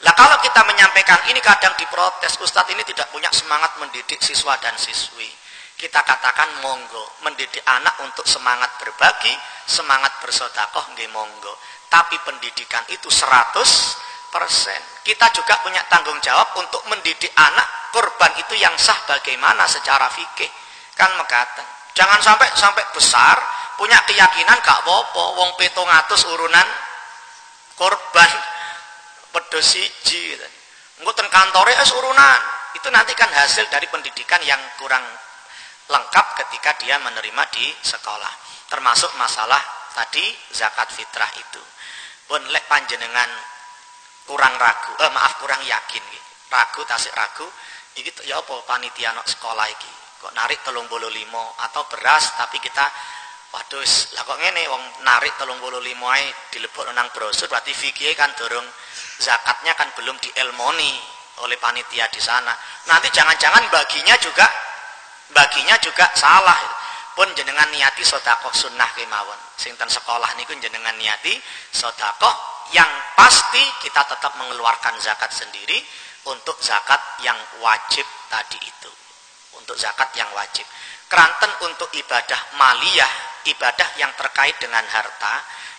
Lah kalau kita menyampaikan ini kadang diprotes, Ustadz ini tidak punya semangat mendidik siswa dan siswi. Kita katakan monggo, mendidik anak untuk semangat berbagi, semangat bersodakoh, nggih monggo. Tapi pendidikan itu 100 persen. Kita juga punya tanggung jawab untuk mendidik anak korban itu yang sah bagaimana secara fikih. Kan mengatakan, jangan sampai sampai besar punya keyakinan gak apa-apa wong ngatus urunan korban pedos siji gitu. Kantore es urunan. Itu nanti kan hasil dari pendidikan yang kurang lengkap ketika dia menerima di sekolah. Termasuk masalah tadi zakat fitrah itu. Pun lek panjenengan kurang ragu, eh maaf kurang yakin. Ragu tasik ragu, iki ya apa panitia sekolah iki. Kok narik telung bolu limo atau beras tapi kita Waduh, lah kok ngene wong narik 35 ae dilebokno nang brosur berarti fikih kan dorong zakatnya kan belum dielmoni oleh panitia di sana. Nanti jangan-jangan baginya juga baginya juga salah. Pun jenengan niati sodakoh sunnah kemawon. Sing ten sekolah niku jenengan niati sodakoh yang pasti kita tetap mengeluarkan zakat sendiri untuk zakat yang wajib tadi itu. Untuk zakat yang wajib. Keranten untuk ibadah maliyah ibadah yang terkait dengan harta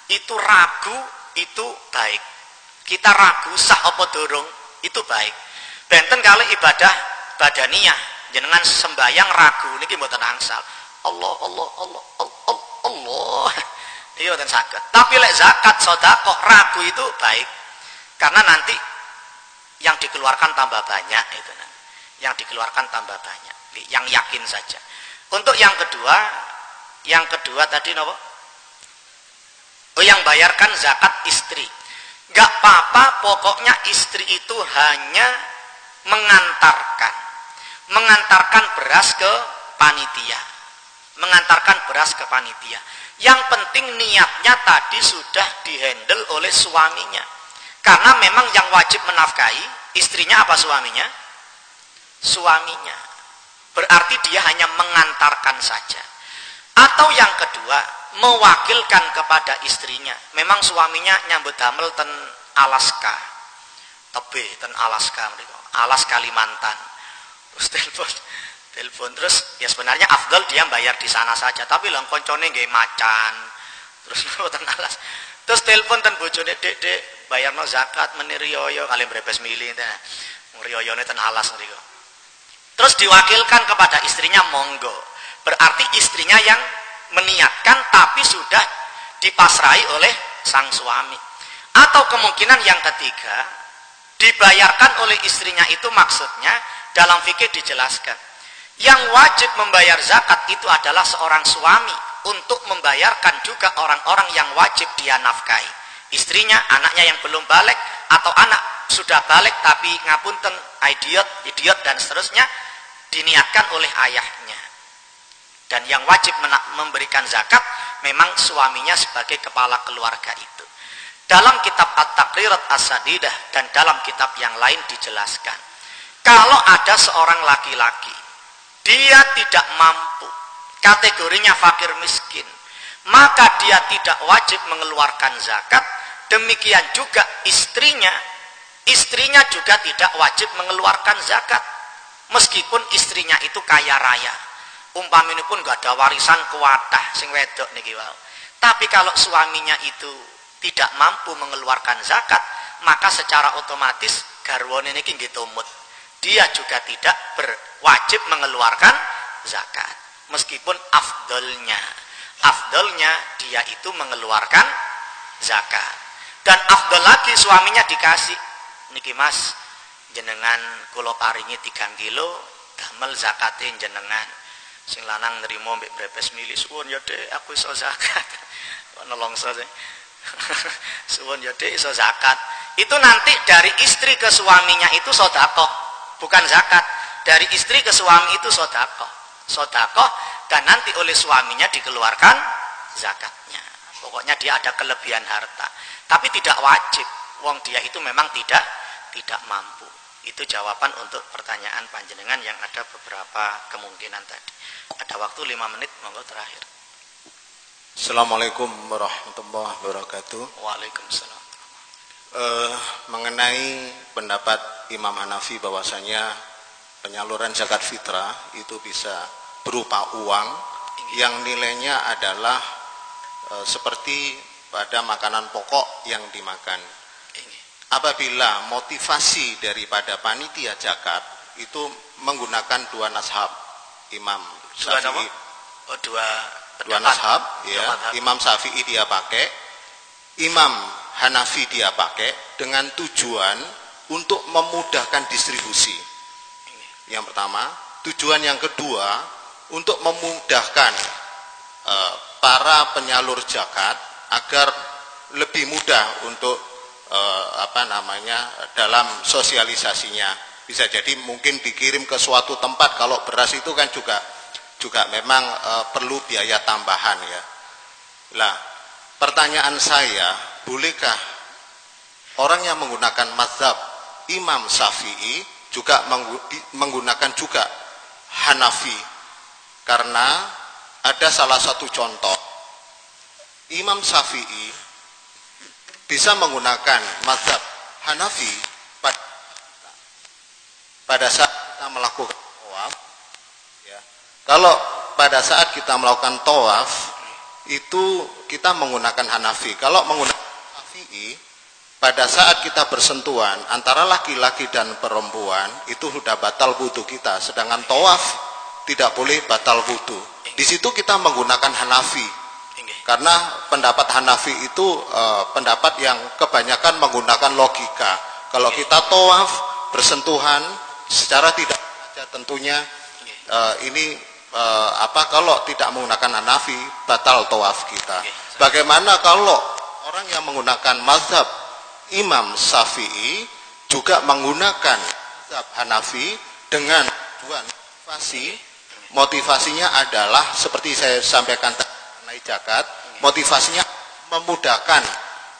itu ragu itu baik kita ragu sah apa dorong itu baik benten kali ibadah badaniyah jenengan sembayang ragu niki mboten angsal. Allah Allah Allah Allah Allah. Iya mboten saged. Tapi lek zakat sedekah ragu itu baik. Karena nanti yang dikeluarkan tambah banyak itu yang dikeluarkan tambah banyak. Yang yakin saja. Untuk yang kedua yang kedua tadi nopo? Oh yang bayarkan zakat istri. Gak apa-apa pokoknya istri itu hanya mengantarkan. Mengantarkan beras ke panitia. Mengantarkan beras ke panitia. Yang penting niatnya tadi sudah dihandle oleh suaminya. Karena memang yang wajib menafkahi istrinya apa suaminya? Suaminya. Berarti dia hanya mengantarkan saja. Atau yang kedua, mewakilkan kepada istrinya. Memang suaminya nyambut damel ten Alaska. Tebe ten Alaska. Alas Kalimantan. Terus telepon telepon terus ya sebenarnya afdal dia bayar di sana saja tapi lang koncone nggih macan. Terus ten alas. Terus telepon ten bojone dek dek bayar no zakat menirioyo kalian berbes milih teh. Ngriyoyone ten alas mereka terus diwakilkan kepada istrinya monggo. Berarti istrinya yang meniatkan tapi sudah dipasrai oleh sang suami. Atau kemungkinan yang ketiga, dibayarkan oleh istrinya itu maksudnya dalam fikih dijelaskan. Yang wajib membayar zakat itu adalah seorang suami untuk membayarkan juga orang-orang yang wajib dia nafkahi. Istrinya, anaknya yang belum balik atau anak sudah balik tapi ngapunten idiot, idiot dan seterusnya diniatkan oleh ayahnya dan yang wajib memberikan zakat memang suaminya sebagai kepala keluarga itu. Dalam kitab At-Taqrirat As-Sadidah dan dalam kitab yang lain dijelaskan. Kalau ada seorang laki-laki, dia tidak mampu, kategorinya fakir miskin, maka dia tidak wajib mengeluarkan zakat, demikian juga istrinya, istrinya juga tidak wajib mengeluarkan zakat, meskipun istrinya itu kaya raya umpamine pun gak ada warisan kuatah sing wedok niki wau. Tapi kalau suaminya itu tidak mampu mengeluarkan zakat, maka secara otomatis garwane niki nggih tumut. Dia juga tidak berwajib mengeluarkan zakat. Meskipun afdolnya, afdolnya dia itu mengeluarkan zakat. Dan afdol lagi suaminya dikasih, niki mas, jenengan kulo paringi 3 kilo, damel zakatin jenengan. Sing lanang nerima mbek brepes milih suwun ya Dek aku iso zakat. Nolong saja suwun ya Dek iso zakat. Itu nanti dari istri ke suaminya itu sodako bukan zakat dari istri ke suami itu sodako sodako dan nanti oleh suaminya dikeluarkan zakatnya pokoknya dia ada kelebihan harta tapi tidak wajib wong dia itu memang tidak tidak mampu itu jawaban untuk pertanyaan panjenengan yang ada beberapa kemungkinan tadi. Ada waktu lima menit, monggo terakhir. Assalamualaikum warahmatullahi wabarakatuh. Waalaikumsalam. Uh, mengenai pendapat Imam Hanafi bahwasanya penyaluran zakat fitrah itu bisa berupa uang yang nilainya adalah uh, seperti pada makanan pokok yang dimakan. Apabila motivasi daripada panitia zakat itu menggunakan dua nashab Imam Syafi'i. oh, dua dua nashab ya. Imam Syafi'i dia pakai Imam Hanafi dia pakai dengan tujuan untuk memudahkan distribusi. Yang pertama. Tujuan yang kedua untuk memudahkan uh, para penyalur zakat agar lebih mudah untuk eh, apa namanya dalam sosialisasinya. Bisa jadi mungkin dikirim ke suatu tempat. Kalau beras itu kan juga juga memang eh, perlu biaya tambahan ya. Lah pertanyaan saya bolehkah orang yang menggunakan mazhab Imam Syafi'i juga menggunakan juga Hanafi karena ada salah satu contoh Imam Syafi'i bisa menggunakan mazhab Hanafi pada saat kita melakukan tawaf ya. Kalau pada saat kita melakukan tawaf itu kita menggunakan Hanafi. Kalau menggunakan Hanafi pada saat kita bersentuhan antara laki-laki dan perempuan itu sudah batal wudhu kita. Sedangkan tawaf tidak boleh batal wudhu. Di situ kita menggunakan Hanafi karena pendapat Hanafi itu uh, pendapat yang kebanyakan menggunakan logika. Kalau kita tawaf bersentuhan secara tidak saja tentunya uh, ini uh, apa kalau tidak menggunakan Hanafi batal tawaf kita. Bagaimana kalau orang yang menggunakan mazhab Imam Syafi'i juga menggunakan mazhab Hanafi dengan tujuan motivasi. Motivasinya adalah seperti saya sampaikan tadi mengenai zakat. Motivasinya memudahkan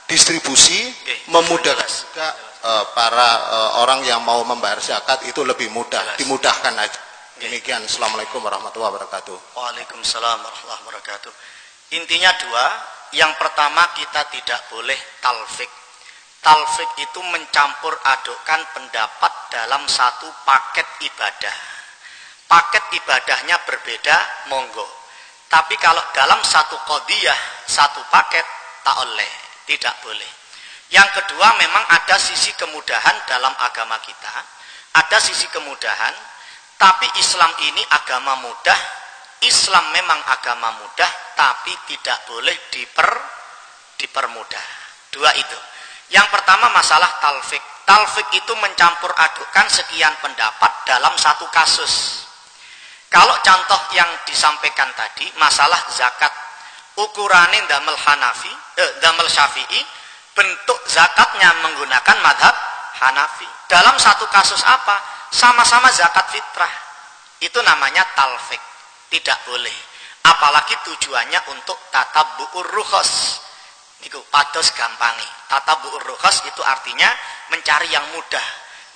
distribusi memudahkan juga uh, para uh, orang yang mau membayar zakat itu lebih mudah dimudahkan aja. Demikian. Assalamualaikum warahmatullahi wabarakatuh. Waalaikumsalam warahmatullahi wabarakatuh. Intinya dua, yang pertama kita tidak boleh talfik. Talfik itu mencampur adukkan pendapat dalam satu paket ibadah. Paket ibadahnya berbeda, monggo. Tapi kalau dalam satu kodiah, satu paket, tak oleh, tidak boleh. Yang kedua memang ada sisi kemudahan dalam agama kita. Ada sisi kemudahan, tapi Islam ini agama mudah, Islam memang agama mudah tapi tidak boleh diper dipermudah. Dua itu. Yang pertama masalah talfik. Talfik itu mencampur adukkan sekian pendapat dalam satu kasus. Kalau contoh yang disampaikan tadi masalah zakat ukurannya damel Hanafi, eh, damel Syafi'i bentuk zakatnya menggunakan madhab Hanafi. Dalam satu kasus apa? Sama-sama zakat fitrah. Itu namanya talfik tidak boleh apalagi tujuannya untuk tata buur ruhos niku pados gampangi. Tata ruhos itu artinya mencari yang mudah.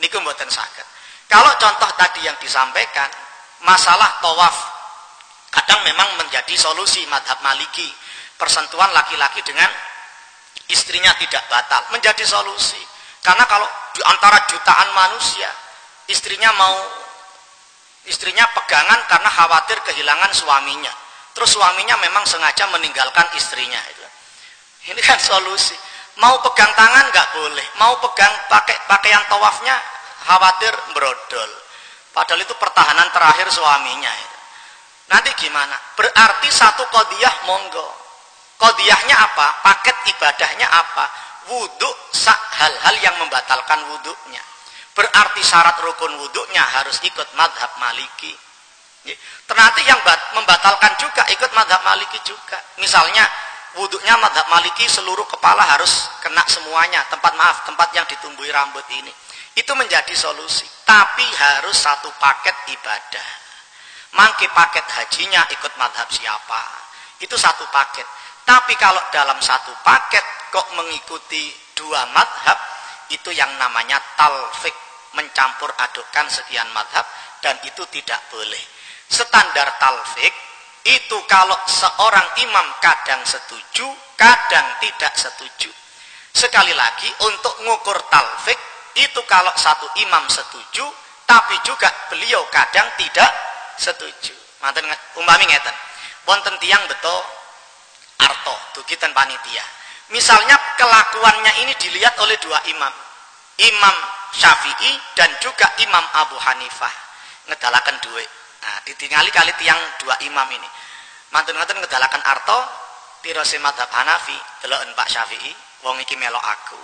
Niku mboten sakit kalau contoh tadi yang disampaikan masalah tawaf. Kadang memang menjadi solusi madhab maliki. Persentuhan laki-laki dengan istrinya tidak batal. Menjadi solusi. Karena kalau di antara jutaan manusia istrinya mau istrinya pegangan karena khawatir kehilangan suaminya. Terus suaminya memang sengaja meninggalkan istrinya. itu ini kan solusi. Mau pegang tangan nggak boleh. Mau pegang pakai pakaian tawafnya khawatir brodol padahal itu pertahanan terakhir suaminya nanti gimana? Berarti satu kodiah monggo. Kodiahnya apa? Paket ibadahnya apa? Wudhu hal-hal yang membatalkan wudhunya. Berarti syarat rukun wudhunya harus ikut madhab maliki. Ternyata yang membatalkan juga ikut madhab maliki juga. Misalnya wudhunya madhab maliki seluruh kepala harus kena semuanya. Tempat maaf, tempat yang ditumbuhi rambut ini. Itu menjadi solusi. Tapi harus satu paket ibadah. Mangke paket hajinya ikut madhab siapa. Itu satu paket. Tapi kalau dalam satu paket kok mengikuti dua madhab, itu yang namanya talfik mencampur adukkan sekian madhab dan itu tidak boleh standar talfik itu kalau seorang imam kadang setuju kadang tidak setuju. Sekali lagi untuk ngukur talfik itu kalau satu imam setuju tapi juga beliau kadang tidak setuju. Mantan umpami ngeten. Wonten tiang betul arto dugitan panitia. Misalnya kelakuannya ini dilihat oleh dua imam. Imam Syafi'i dan juga Imam Abu Hanifah. Ngedalakan duit. Nah, ditingali kali tiang dua imam ini. Mantun-mantun ngedalakan arto tirose madhab Hanafi, deloken Pak Syafi'i, wong iki melok aku.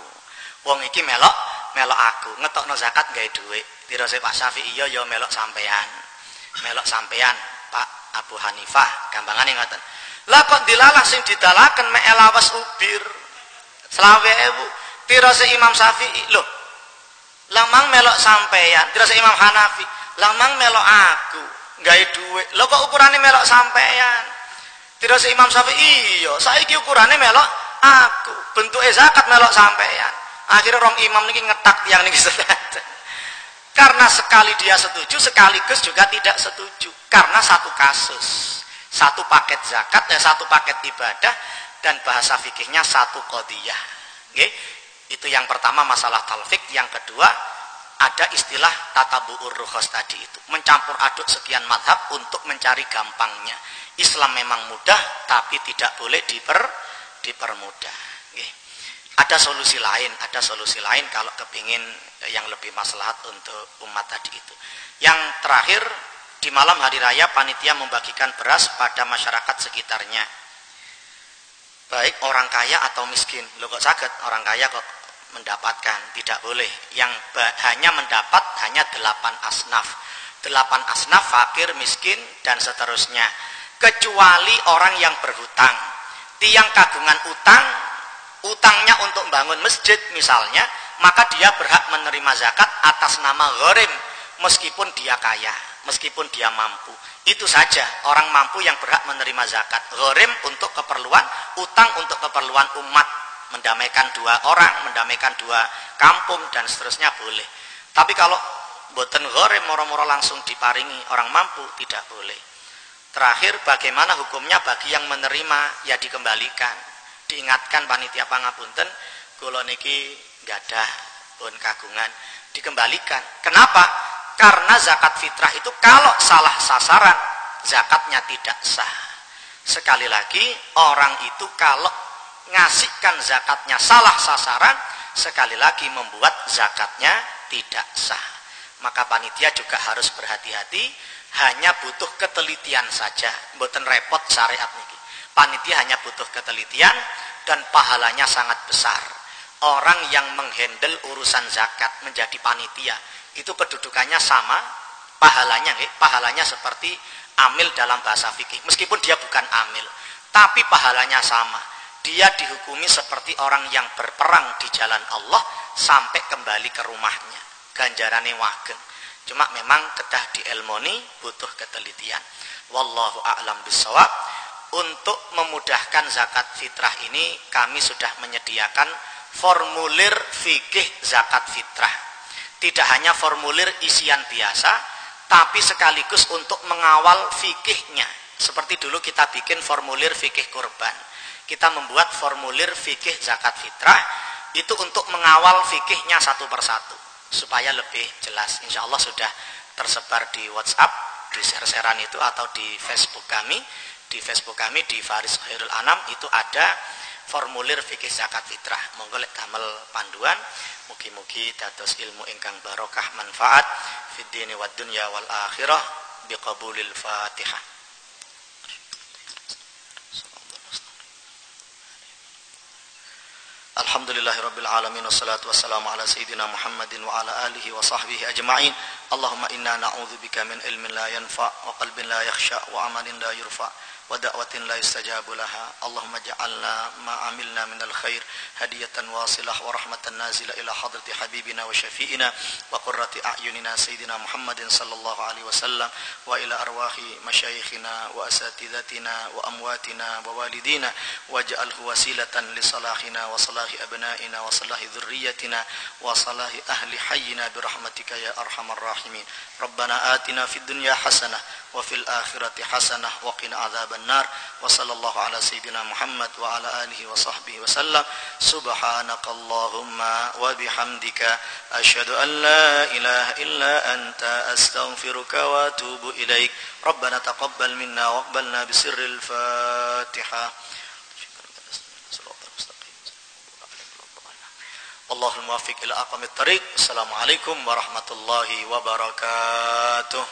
Wong iki melok melok aku, ngetokno zakat gawe duit. Tirose Pak Syafi'i yo yo melok sampean. Melok sampean Pak Abu Hanifah, gampangane ngoten. Lah kok dilalah sing didalaken mek elawas ubir. Selawe ewu. Tirose Imam Syafi'i, loh lamang melok sampeyan dirasa Imam Hanafi lamang melok aku gawe duit. Lo kok ukurannya melok sampeyan? Dirasa Imam Syafi'i iya saiki ukurannya melok aku. Bentuk zakat melok sampeyan. Akhirnya rong imam niki ngetak tiang niki karena sekali dia setuju sekaligus juga tidak setuju. Karena satu kasus satu paket zakat dan satu paket ibadah dan bahasa fikihnya satu kodiyah okay? Itu yang pertama masalah talfik, yang kedua ada istilah tata buur ruhos tadi itu. Mencampur aduk sekian madhab untuk mencari gampangnya. Islam memang mudah, tapi tidak boleh diper, dipermudah. Oke. Ada solusi lain, ada solusi lain kalau kepingin yang lebih maslahat untuk umat tadi itu. Yang terakhir, di malam hari raya panitia membagikan beras pada masyarakat sekitarnya. Baik orang kaya atau miskin. Lo kok sakit orang kaya kok mendapatkan. Tidak boleh. Yang hanya mendapat hanya delapan asnaf. Delapan asnaf fakir miskin dan seterusnya. Kecuali orang yang berhutang. Tiang kagungan utang utangnya untuk bangun masjid misalnya maka dia berhak menerima zakat atas nama gharim meskipun dia kaya meskipun dia mampu. Itu saja orang mampu yang berhak menerima zakat. Gharim untuk keperluan utang untuk keperluan umat mendamaikan dua orang, mendamaikan dua kampung dan seterusnya boleh. Tapi kalau boten gore moro-moro langsung diparingi orang mampu tidak boleh. Terakhir bagaimana hukumnya bagi yang menerima ya dikembalikan. Diingatkan panitia pangapunten kula niki gadah pun kagungan dikembalikan. Kenapa? Karena zakat fitrah itu kalau salah sasaran zakatnya tidak sah. Sekali lagi orang itu kalau ngasihkan zakatnya salah sasaran sekali lagi membuat zakatnya tidak sah. Maka panitia juga harus berhati-hati hanya butuh ketelitian saja, bukan repot syariat niki. Panitia hanya butuh ketelitian dan pahalanya sangat besar. Orang yang menghandle urusan zakat menjadi panitia itu kedudukannya sama, pahalanya pahalanya seperti amil dalam bahasa fikih. Meskipun dia bukan amil, tapi pahalanya sama. Dia dihukumi seperti orang yang berperang di jalan Allah sampai kembali ke rumahnya. Ganjarannya wageng. Cuma memang kedah dielmoni butuh ketelitian. Wallahu a'lam bisawab. Untuk memudahkan zakat fitrah ini kami sudah menyediakan formulir fikih zakat fitrah. Tidak hanya formulir isian biasa, tapi sekaligus untuk mengawal fikihnya. Seperti dulu kita bikin formulir fikih kurban. Kita membuat formulir fikih zakat fitrah itu untuk mengawal fikihnya satu persatu supaya lebih jelas. Insya Allah sudah tersebar di WhatsApp, di share-sharean itu atau di Facebook kami. Di Facebook kami di Faris Khairul Anam itu ada formulir fikih zakat fitrah. Monggo lek panduan mugi-mugi dados ilmu ingkang barokah manfaat fid dini wad dunya wal akhirah biqabulil Fatihah. لله رب العالمين والصلاة والسلام على سيدنا محمد وعلى آله وصحبه أجمعين اللهم إنا نعوذ بك من علم لا ينفع وقلب لا يخشى وعمل لا يرفع ودعوة لا يستجاب لها. اللهم اجعلنا ما عملنا من الخير هدية واصلة ورحمة نازلة إلى حضرة حبيبنا وشفيئنا وقرة أعيننا سيدنا محمد صلى الله عليه وسلم وإلى أرواح مشايخنا وأساتذتنا وأمواتنا ووالدينا. واجعله وسيلة لصلاحنا وصلاح أبنائنا وصلاح ذريتنا وصلاح أهل حينا برحمتك يا أرحم الراحمين. ربنا آتنا في الدنيا حسنة وفي الآخرة حسنة وقنا عذاب النار وصلى الله على سيدنا محمد وعلى آله وصحبه وسلم. سبحانك اللهم وبحمدك أشهد أن لا إله إلا أنت أستغفرك وأتوب إليك. ربنا تقبل منا واقبلنا بسر الفاتحة. الله الموافق إلى أقام الطريق. السلام عليكم ورحمة الله وبركاته.